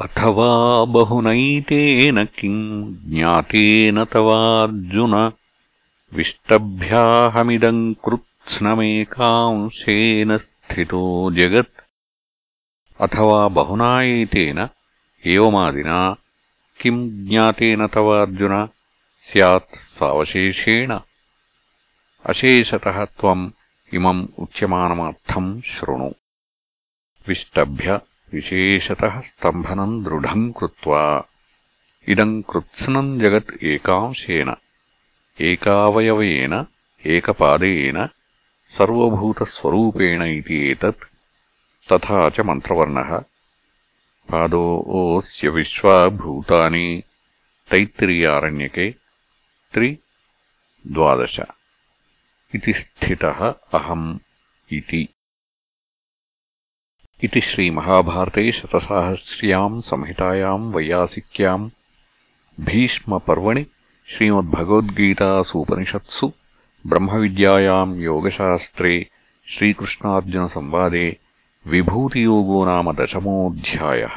अथवा बहुनैतेन किम् ज्ञातेन तवार्जुन? विष्टभ्याहमिदम् कृत्स्नमेकांशेन स्थितो जगत्। अथवा बहुना एतेन एवमादिना किम् ज्ञातेन तवार्जुन? स्यात् सावशेषेण। अशेषतः त्वम् इमम् उच्यमानमर्थम् शृणु। विष्टभ्य విశేషతः స్తంభనం దృఢం కృత్వా ఇదం కృత్స్నం జగత్ ఏకాంశేన ఏకావయవేన ఏకపాదేన సర్వభూతస్వరూపేణ ఇది ఏతత్ తథా చ మంత్రవర్ణः పాదో ఓస్య విశ్వా భూతాని తైత్తిరీయారణ్యకే త్రి ద్వాదశ ఇది స్థితः అహం इति। इति श्रीमहाभारते शतसाहस्र्याम् संहितायाम् वैयासिक्याम् भीष्मपर्वणि श्रीमद्भगवद्गीतासूपनिषत्सु ब्रह्मविद्यायाम् योगशास्त्रे श्रीकृष्णार्जुनसंवादे विभूतियोगो नाम दशमोऽध्यायः